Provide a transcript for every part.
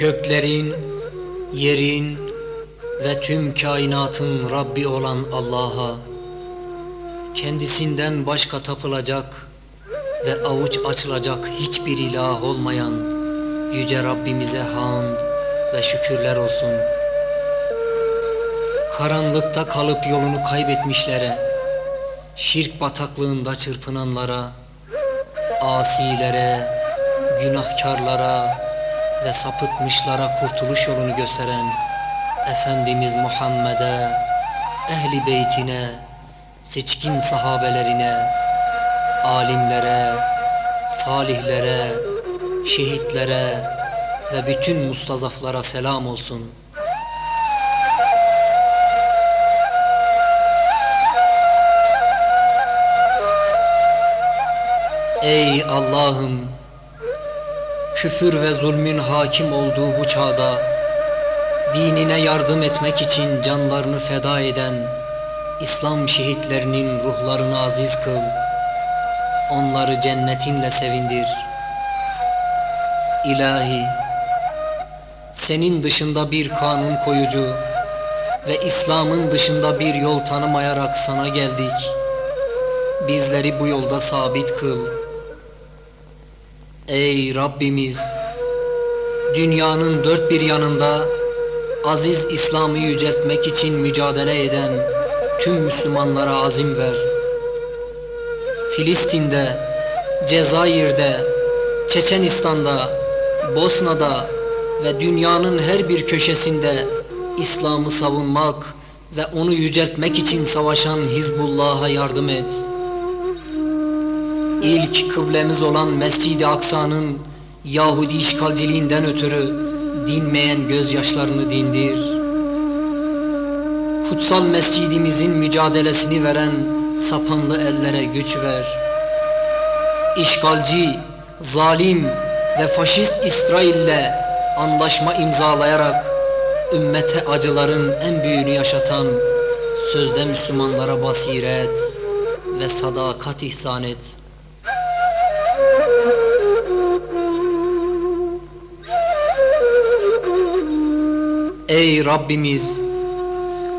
Göklerin, yerin ve tüm kainatın Rabbi olan Allah'a kendisinden başka tapılacak ve avuç açılacak hiçbir ilah olmayan Yüce Rabbimize hamd ve şükürler olsun. Karanlıkta kalıp yolunu kaybetmişlere, şirk bataklığında çırpınanlara, asilere, günahkarlara ve sapıtmışlara kurtuluş yolunu gösteren Efendimiz Muhammed'e, ehli beytine, seçkin sahabelerine, alimlere, salihlere, şehitlere ve bütün mustazaflara selam olsun. Ey Allah'ım! Küfür ve zulmün hakim olduğu bu çağda dinine yardım etmek için canlarını feda eden İslam şehitlerinin ruhlarını aziz kıl. Onları cennetinle sevindir. İlahi, senin dışında bir kanun koyucu ve İslam'ın dışında bir yol tanımayarak sana geldik. Bizleri bu yolda sabit kıl. Ey Rabbimiz! Dünyanın dört bir yanında aziz İslam'ı yüceltmek için mücadele eden tüm Müslümanlara azim ver. Filistin'de, Cezayir'de, Çeçenistan'da, Bosna'da ve dünyanın her bir köşesinde İslam'ı savunmak ve onu yüceltmek için savaşan Hizbullah'a yardım et. İlk kıblemiz olan Mescid-i Aksa'nın Yahudi işgalciliğinden ötürü dinmeyen gözyaşlarını dindir. Kutsal mescidimizin mücadelesini veren sapanlı ellere güç ver. İşgalci, zalim ve faşist İsrail'le anlaşma imzalayarak ümmete acıların en büyüğünü yaşatan sözde Müslümanlara basiret ve sadakat ihsan et. Ey Rabbimiz!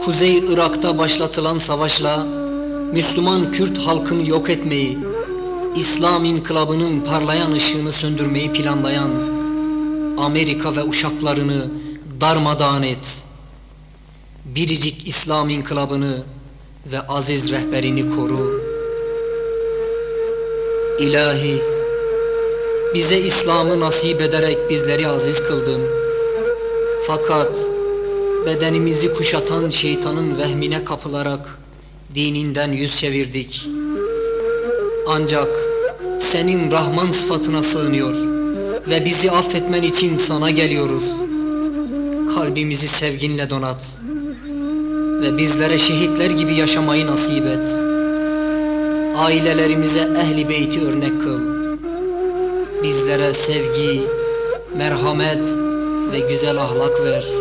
Kuzey Irak'ta başlatılan savaşla Müslüman Kürt halkını yok etmeyi, İslam inkılabının parlayan ışığını söndürmeyi planlayan Amerika ve uşaklarını darmadağın et. Biricik İslam inkılabını ve aziz rehberini koru. İlahi, bize İslam'ı nasip ederek bizleri aziz kıldın. Fakat bedenimizi kuşatan şeytanın vehmine kapılarak dininden yüz çevirdik. Ancak senin Rahman sıfatına sığınıyor ve bizi affetmen için sana geliyoruz. Kalbimizi sevginle donat ve bizlere şehitler gibi yaşamayı nasip et. Ailelerimize ehli beyti örnek kıl. Bizlere sevgi, merhamet ve güzel ahlak ver.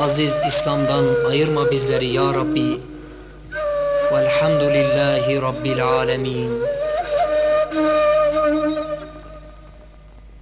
Aziz İslam'dan ayırma bizleri ya Rabbi. Velhamdülillahi Rabbil alemin.